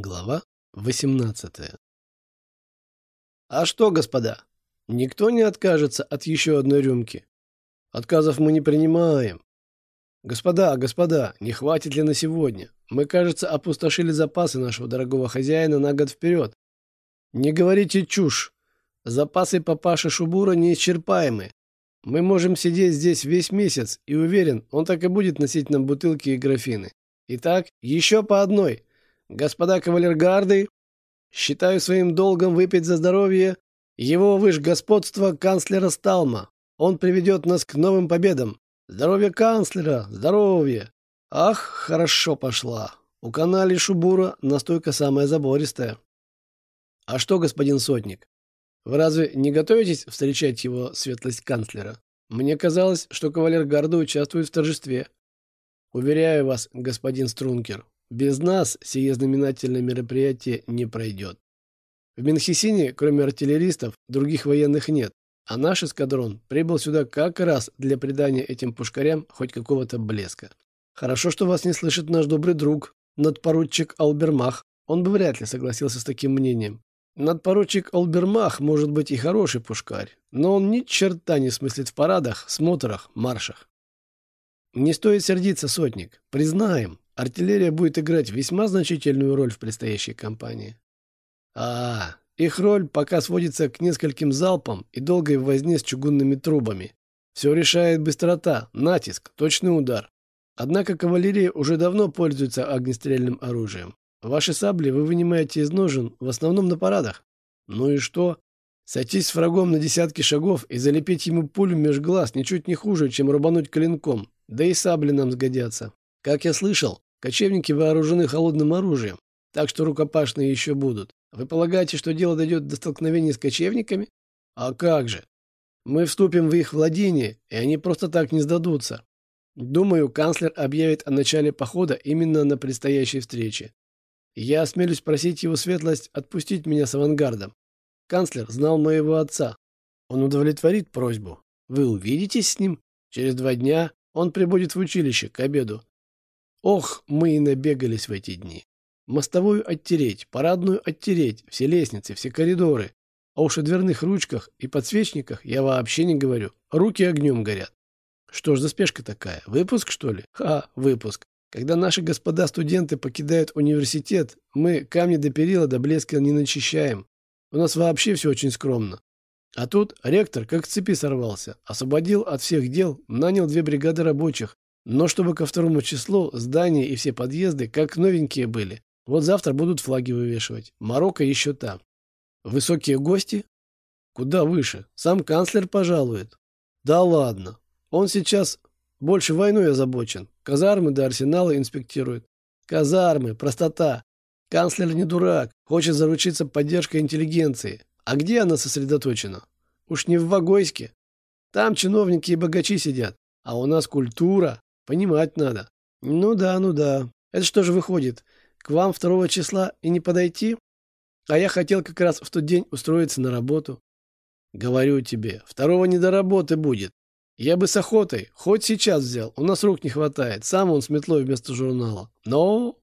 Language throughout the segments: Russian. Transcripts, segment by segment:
Глава 18 А что, господа, никто не откажется от еще одной рюмки. Отказов мы не принимаем. Господа, господа, не хватит ли на сегодня? Мы, кажется, опустошили запасы нашего дорогого хозяина на год вперед. Не говорите чушь. Запасы папаши Шубура неисчерпаемы. Мы можем сидеть здесь весь месяц, и уверен, он так и будет носить нам бутылки и графины. Итак, еще по одной – Господа кавалергарды, считаю своим долгом выпить за здоровье его господства канцлера Сталма. Он приведет нас к новым победам. Здоровье канцлера, здоровье. Ах, хорошо пошла. У канали Шубура настойка самая забористая. А что, господин сотник, вы разве не готовитесь встречать его светлость канцлера? Мне казалось, что кавалер Гарда участвует в торжестве. Уверяю вас, господин Стрункер, без нас сие знаменательное мероприятие не пройдет. В Менхисине, кроме артиллеристов, других военных нет, а наш эскадрон прибыл сюда как раз для придания этим пушкарям хоть какого-то блеска. Хорошо, что вас не слышит наш добрый друг, надпоручик Албермах. Он бы вряд ли согласился с таким мнением. Надпоручик Албермах может быть и хороший пушкарь, но он ни черта не смыслит в парадах, смотрах, маршах. Не стоит сердиться, сотник. Признаем, Артиллерия будет играть весьма значительную роль в предстоящей кампании. А, их роль пока сводится к нескольким залпам и долгой возне с чугунными трубами. Все решает быстрота, натиск, точный удар. Однако кавалерия уже давно пользуется огнестрельным оружием. Ваши сабли вы вынимаете из ножен в основном на парадах. Ну и что? Сойтись с врагом на десятки шагов и залепить ему пулю меж глаз ничуть не хуже, чем рубануть клинком. Да и сабли нам сгодятся. Как я слышал, Кочевники вооружены холодным оружием, так что рукопашные еще будут. Вы полагаете, что дело дойдет до столкновения с кочевниками? А как же? Мы вступим в их владение, и они просто так не сдадутся. Думаю, канцлер объявит о начале похода именно на предстоящей встрече. Я осмелюсь просить его светлость отпустить меня с авангардом. Канцлер знал моего отца. Он удовлетворит просьбу. Вы увидитесь с ним? Через два дня он прибудет в училище к обеду. Ох, мы и набегались в эти дни. Мостовую оттереть, парадную оттереть, все лестницы, все коридоры. А уж о дверных ручках и подсвечниках я вообще не говорю. Руки огнем горят. Что ж за спешка такая? Выпуск, что ли? Ха, выпуск. Когда наши господа студенты покидают университет, мы камни до перила до блеска не начищаем. У нас вообще все очень скромно. А тут ректор как с цепи сорвался, освободил от всех дел, нанял две бригады рабочих, но чтобы ко второму числу здания и все подъезды как новенькие были. Вот завтра будут флаги вывешивать. Марокко еще там. Высокие гости? Куда выше? Сам канцлер пожалует. Да ладно. Он сейчас больше войной озабочен. Казармы до арсенала инспектирует. Казармы, простота. Канцлер не дурак. Хочет заручиться поддержкой интеллигенции. А где она сосредоточена? Уж не в Вагойске. Там чиновники и богачи сидят. А у нас культура, Понимать надо. Ну да, ну да. Это что же выходит? К вам второго числа и не подойти? А я хотел как раз в тот день устроиться на работу. Говорю тебе, второго не до работы будет. Я бы с охотой, хоть сейчас взял. У нас рук не хватает. Сам он с метлой вместо журнала. Но...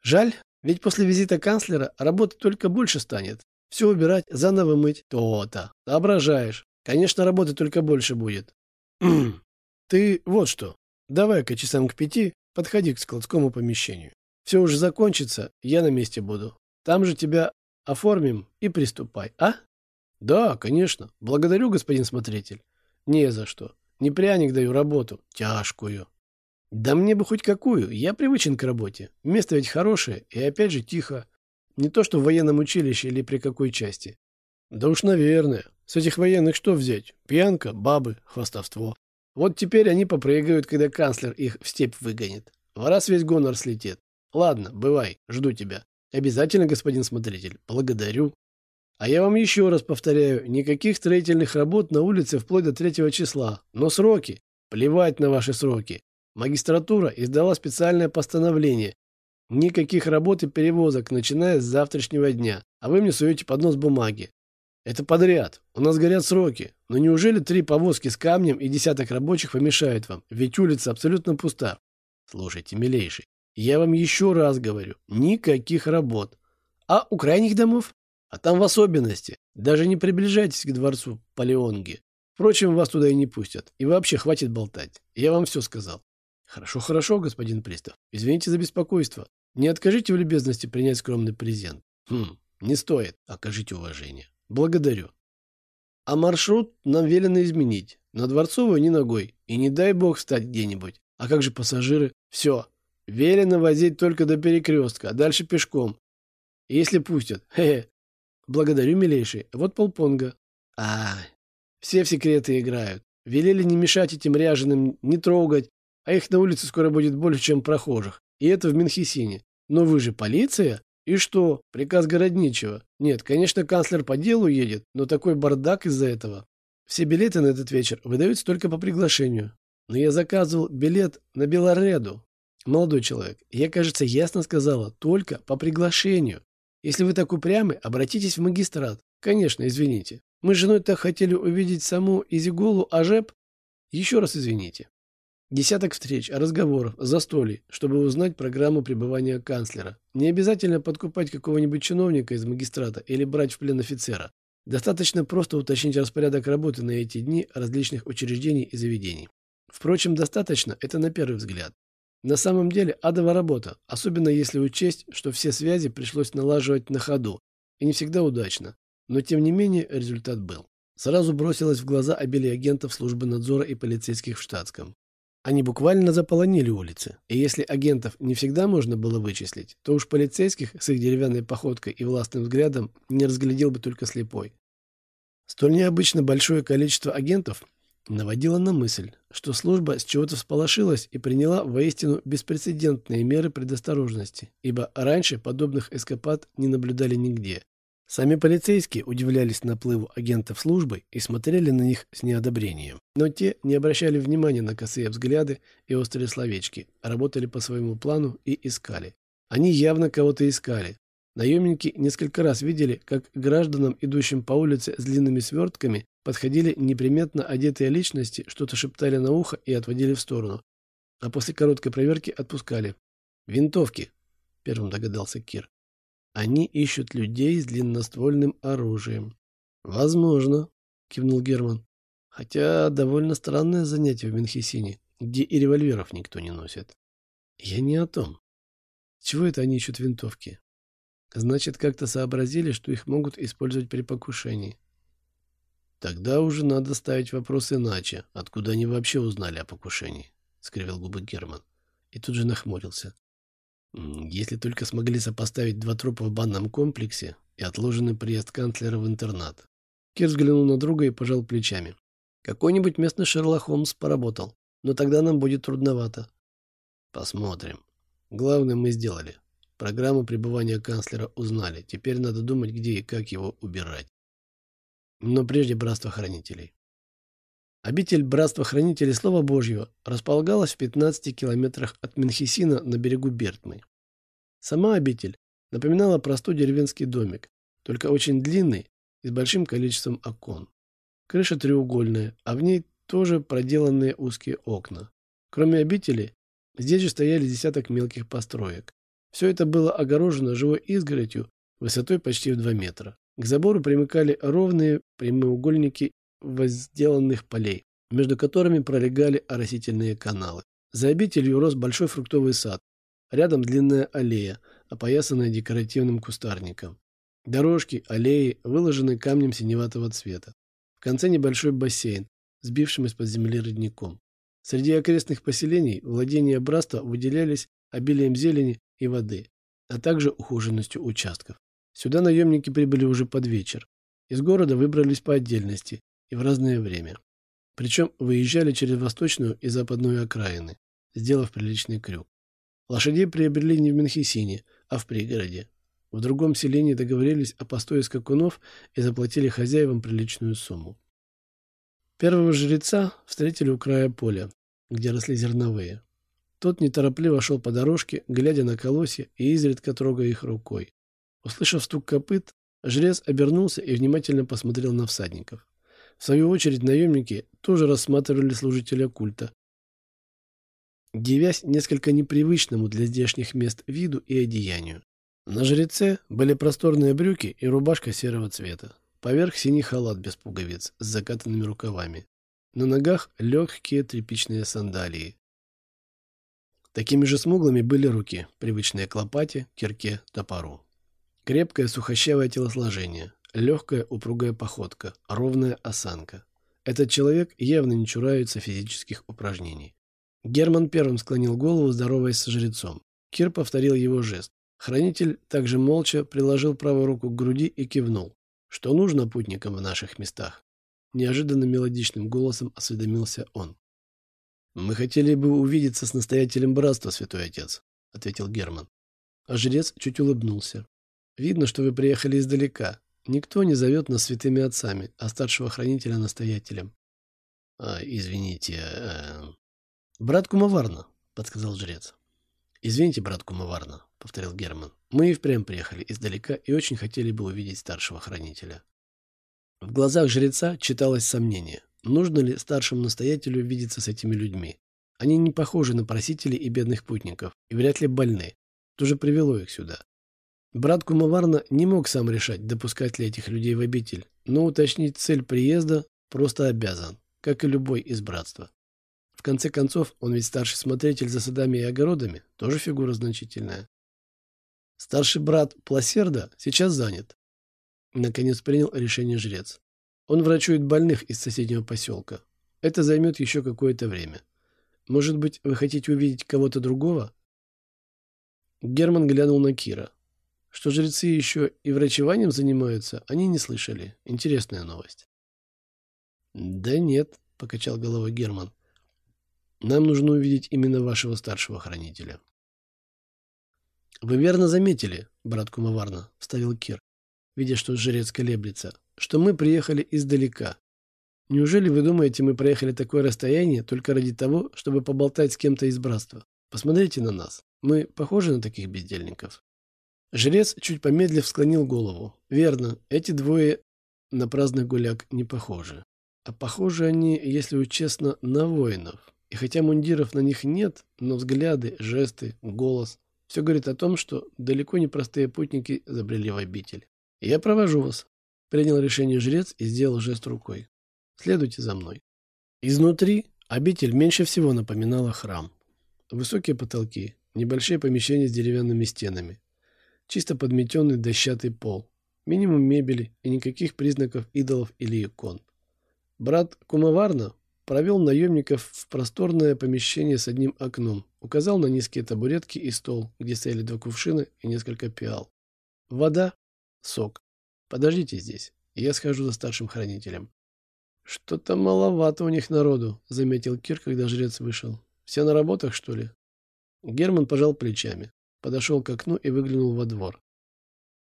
Жаль, ведь после визита канцлера работы только больше станет. Все убирать, заново мыть. То-то. Соображаешь. Конечно, работы только больше будет. Ты вот что, давай-ка часам к пяти подходи к складскому помещению. Все уже закончится, я на месте буду. Там же тебя оформим и приступай, а? Да, конечно. Благодарю, господин смотритель. Не за что. Не пряник даю работу. Тяжкую. Да мне бы хоть какую. Я привычен к работе. Место ведь хорошее и опять же тихо. Не то, что в военном училище или при какой части. Да уж, наверное. С этих военных что взять? Пьянка, бабы, хвастовство. Вот теперь они попрыгают, когда канцлер их в степь выгонит. В раз весь гонор слетит. Ладно, бывай, жду тебя. Обязательно, господин смотритель. Благодарю. А я вам еще раз повторяю, никаких строительных работ на улице вплоть до третьего числа. Но сроки. Плевать на ваши сроки. Магистратура издала специальное постановление. Никаких работ и перевозок, начиная с завтрашнего дня. А вы мне суете под нос бумаги. Это подряд. У нас горят сроки. Но неужели три повозки с камнем и десяток рабочих помешают вам? Ведь улица абсолютно пуста. Слушайте, милейший, Я вам еще раз говорю, никаких работ. А у крайних домов? А там в особенности. Даже не приближайтесь к дворцу Палеонги. Впрочем, вас туда и не пустят. И вообще, хватит болтать. Я вам все сказал. Хорошо, хорошо, господин пристав. Извините за беспокойство. Не откажите в любезности принять скромный презент. Хм, не стоит. Окажите уважение. Благодарю. А маршрут нам велено изменить. На Дворцовую ни ногой. И не дай бог встать где-нибудь. А как же пассажиры? Все. Велено возить только до перекрестка, а дальше пешком. Если пустят. Хе-хе. Благодарю, милейший. Вот полпонга. А, все в секреты играют. Велели не мешать этим ряженым, не трогать, а их на улице скоро будет больше, чем прохожих. И это в Минхесине. Но вы же полиция? И что? Приказ городничего. Нет, конечно, канцлер по делу едет, но такой бардак из-за этого. Все билеты на этот вечер выдаются только по приглашению. Но я заказывал билет на Белореду. Молодой человек, я, кажется, ясно сказала, только по приглашению. Если вы так упрямы, обратитесь в магистрат. Конечно, извините. Мы с женой так хотели увидеть саму Изиголу Ажеп. Еще раз извините. Десяток встреч, разговоров, застолий, чтобы узнать программу пребывания канцлера. Не обязательно подкупать какого-нибудь чиновника из магистрата или брать в плен офицера. Достаточно просто уточнить распорядок работы на эти дни различных учреждений и заведений. Впрочем, достаточно это на первый взгляд. На самом деле адова работа, особенно если учесть, что все связи пришлось налаживать на ходу, и не всегда удачно. Но тем не менее результат был. Сразу бросилось в глаза обилие агентов службы надзора и полицейских в штатском. Они буквально заполонили улицы, и если агентов не всегда можно было вычислить, то уж полицейских с их деревянной походкой и властным взглядом не разглядел бы только слепой. Столь необычно большое количество агентов наводило на мысль, что служба с чего-то всполошилась и приняла воистину беспрецедентные меры предосторожности, ибо раньше подобных эскапад не наблюдали нигде, Сами полицейские удивлялись наплыву агентов службы и смотрели на них с неодобрением. Но те не обращали внимания на косые взгляды и острые словечки, работали по своему плану и искали. Они явно кого-то искали. Наемники несколько раз видели, как гражданам, идущим по улице с длинными свертками, подходили неприметно одетые личности, что-то шептали на ухо и отводили в сторону. А после короткой проверки отпускали. «Винтовки», — первым догадался Кир. Они ищут людей с длинноствольным оружием. Возможно, кивнул Герман. Хотя довольно странное занятие в Менхесине, где и револьверов никто не носит. Я не о том. чего это они ищут винтовки? Значит, как-то сообразили, что их могут использовать при покушении. Тогда уже надо ставить вопрос иначе. Откуда они вообще узнали о покушении? Скривил губы Герман. И тут же нахмурился. Если только смогли сопоставить два трупа в банном комплексе и отложенный приезд канцлера в интернат. Кир взглянул на друга и пожал плечами. Какой-нибудь местный Шерлок Холмс поработал, но тогда нам будет трудновато. Посмотрим. Главное мы сделали. Программу пребывания канцлера узнали. Теперь надо думать, где и как его убирать. Но прежде братство хранителей. Обитель Братства Хранителей Слова Божьего располагалась в 15 километрах от Менхесина на берегу Бертмы. Сама обитель напоминала простой деревенский домик, только очень длинный и с большим количеством окон. Крыша треугольная, а в ней тоже проделанные узкие окна. Кроме обители, здесь же стояли десяток мелких построек. Все это было огорожено живой изгородью высотой почти в 2 метра. К забору примыкали ровные прямоугольники возделанных полей, между которыми пролегали оросительные каналы. За обителью рос большой фруктовый сад. Рядом длинная аллея, опоясанная декоративным кустарником. Дорожки, аллеи выложены камнем синеватого цвета. В конце небольшой бассейн, сбившим из-под земли родником. Среди окрестных поселений владения братства выделялись обилием зелени и воды, а также ухоженностью участков. Сюда наемники прибыли уже под вечер. Из города выбрались по отдельности, и в разное время. Причем выезжали через восточную и западную окраины, сделав приличный крюк. Лошадей приобрели не в Менхесине, а в пригороде. В другом селении договорились о постое скакунов и заплатили хозяевам приличную сумму. Первого жреца встретили у края поля, где росли зерновые. Тот неторопливо шел по дорожке, глядя на колосья и изредка трогая их рукой. Услышав стук копыт, жрец обернулся и внимательно посмотрел на всадников. В свою очередь наемники тоже рассматривали служителя культа. девясь несколько непривычному для здешних мест виду и одеянию. На жреце были просторные брюки и рубашка серого цвета. Поверх синий халат без пуговиц с закатанными рукавами. На ногах легкие тряпичные сандалии. Такими же смуглыми были руки, привычные к лопате, кирке, топору. Крепкое сухощавое телосложение, легкая упругая походка, ровная осанка. Этот человек явно не чурается физических упражнений. Герман первым склонил голову, здороваясь с жрецом. Кир повторил его жест. Хранитель также молча приложил правую руку к груди и кивнул. Что нужно путникам в наших местах? Неожиданно мелодичным голосом осведомился он. «Мы хотели бы увидеться с настоятелем братства, святой отец», — ответил Герман. А жрец чуть улыбнулся. «Видно, что вы приехали издалека. Никто не зовет нас святыми отцами, а старшего хранителя настоятелем. А, извините, э... брат Кумаварна, подсказал жрец. Извините, брат Кумаварна, повторил Герман. Мы и впрямь приехали издалека и очень хотели бы увидеть старшего хранителя. В глазах жреца читалось сомнение. Нужно ли старшему настоятелю видеться с этими людьми? Они не похожи на просителей и бедных путников, и вряд ли больны. Что же привело их сюда? Брат Кумаварна не мог сам решать, допускать ли этих людей в обитель, но уточнить цель приезда просто обязан, как и любой из братства. В конце концов, он ведь старший смотритель за садами и огородами, тоже фигура значительная. Старший брат Пласерда сейчас занят. Наконец принял решение жрец. Он врачует больных из соседнего поселка. Это займет еще какое-то время. Может быть, вы хотите увидеть кого-то другого? Герман глянул на Кира. Что жрецы еще и врачеванием занимаются, они не слышали. Интересная новость. «Да нет», — покачал головой Герман. «Нам нужно увидеть именно вашего старшего хранителя». «Вы верно заметили, брат Кумаварна», — вставил Кир, видя, что жрец колеблется, — «что мы приехали издалека. Неужели вы думаете, мы проехали такое расстояние только ради того, чтобы поболтать с кем-то из братства? Посмотрите на нас. Мы похожи на таких бездельников?» Жрец, чуть помедлив, склонил голову. Верно, эти двое на праздных гуляк не похожи. А похожи они, если честно, на воинов. И хотя мундиров на них нет, но взгляды, жесты, голос – все говорит о том, что далеко не простые путники забрели в обитель. «Я провожу вас», – принял решение жрец и сделал жест рукой. «Следуйте за мной». Изнутри обитель меньше всего напоминала храм. Высокие потолки, небольшие помещения с деревянными стенами, Чисто подметенный дощатый пол. Минимум мебели и никаких признаков идолов или икон. Брат Кумаварна провел наемников в просторное помещение с одним окном, указал на низкие табуретки и стол, где стояли два кувшина и несколько пиал. Вода, сок. Подождите здесь, я схожу за старшим хранителем. Что-то маловато у них народу, заметил Кир, когда жрец вышел. Все на работах, что ли? Герман пожал плечами подошел к окну и выглянул во двор.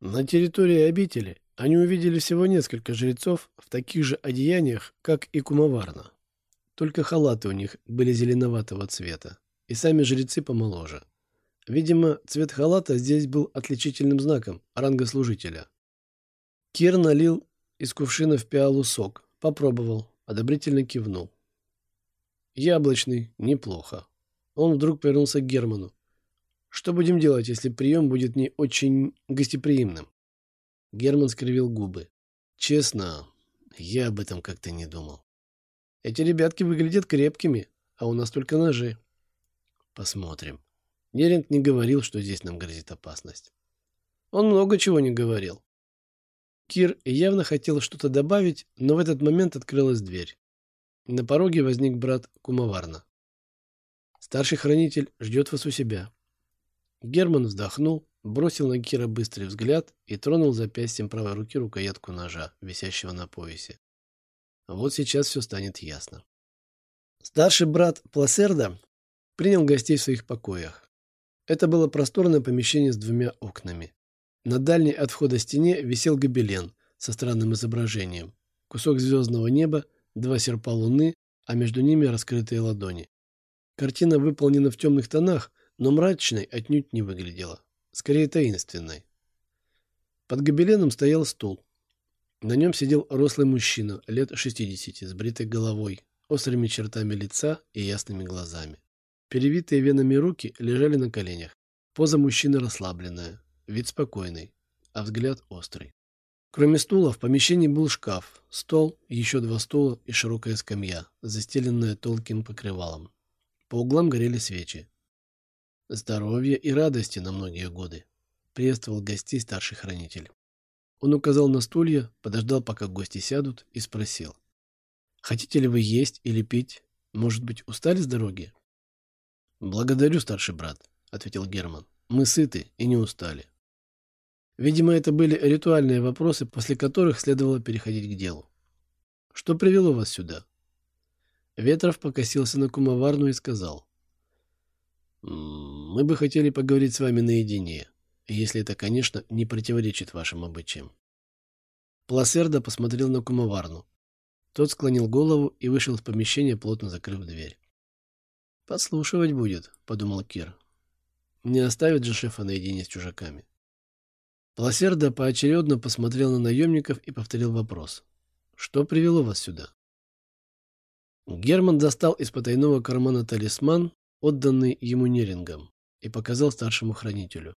На территории обители они увидели всего несколько жрецов в таких же одеяниях, как и кумоварна. Только халаты у них были зеленоватого цвета, и сами жрецы помоложе. Видимо, цвет халата здесь был отличительным знаком ранга служителя. Кир налил из кувшина в пиалу сок, попробовал, одобрительно кивнул. Яблочный, неплохо. Он вдруг повернулся к Герману. Что будем делать, если прием будет не очень гостеприимным? Герман скривил губы. Честно, я об этом как-то не думал. Эти ребятки выглядят крепкими, а у нас только ножи. Посмотрим. Неринг не говорил, что здесь нам грозит опасность. Он много чего не говорил. Кир явно хотел что-то добавить, но в этот момент открылась дверь. На пороге возник брат Кумаварна. Старший хранитель ждет вас у себя. Герман вздохнул, бросил на Кира быстрый взгляд и тронул запястьем правой руки рукоятку ножа, висящего на поясе. Вот сейчас все станет ясно. Старший брат Пласерда принял гостей в своих покоях. Это было просторное помещение с двумя окнами. На дальней от входа стене висел гобелен со странным изображением. Кусок звездного неба, два серпа луны, а между ними раскрытые ладони. Картина выполнена в темных тонах, но мрачной отнюдь не выглядела, скорее таинственной. Под гобеленом стоял стул. На нем сидел рослый мужчина, лет 60, с бритой головой, острыми чертами лица и ясными глазами. Перевитые венами руки лежали на коленях. Поза мужчины расслабленная, вид спокойный, а взгляд острый. Кроме стула, в помещении был шкаф, стол, еще два стула и широкая скамья, застеленная толким покрывалом. По углам горели свечи. Здоровья и радости на многие годы. Приветствовал гостей старший хранитель. Он указал на стулья, подождал, пока гости сядут, и спросил. «Хотите ли вы есть или пить? Может быть, устали с дороги?» «Благодарю, старший брат», — ответил Герман. «Мы сыты и не устали». Видимо, это были ритуальные вопросы, после которых следовало переходить к делу. «Что привело вас сюда?» Ветров покосился на кумоварну и сказал. «Мы бы хотели поговорить с вами наедине, если это, конечно, не противоречит вашим обычаям». Пласерда посмотрел на кумоварну. Тот склонил голову и вышел из помещения, плотно закрыв дверь. «Подслушивать будет», — подумал Кир. «Не оставит же шефа наедине с чужаками». Пласерда поочередно посмотрел на наемников и повторил вопрос. «Что привело вас сюда?» Герман достал из потайного кармана талисман, отданный ему Нерингом, и показал старшему хранителю.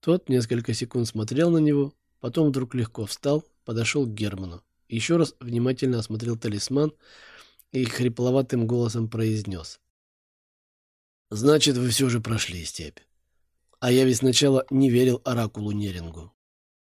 Тот несколько секунд смотрел на него, потом вдруг легко встал, подошел к Герману, еще раз внимательно осмотрел талисман и хрипловатым голосом произнес. «Значит, вы все же прошли степь. А я ведь сначала не верил Оракулу Нерингу.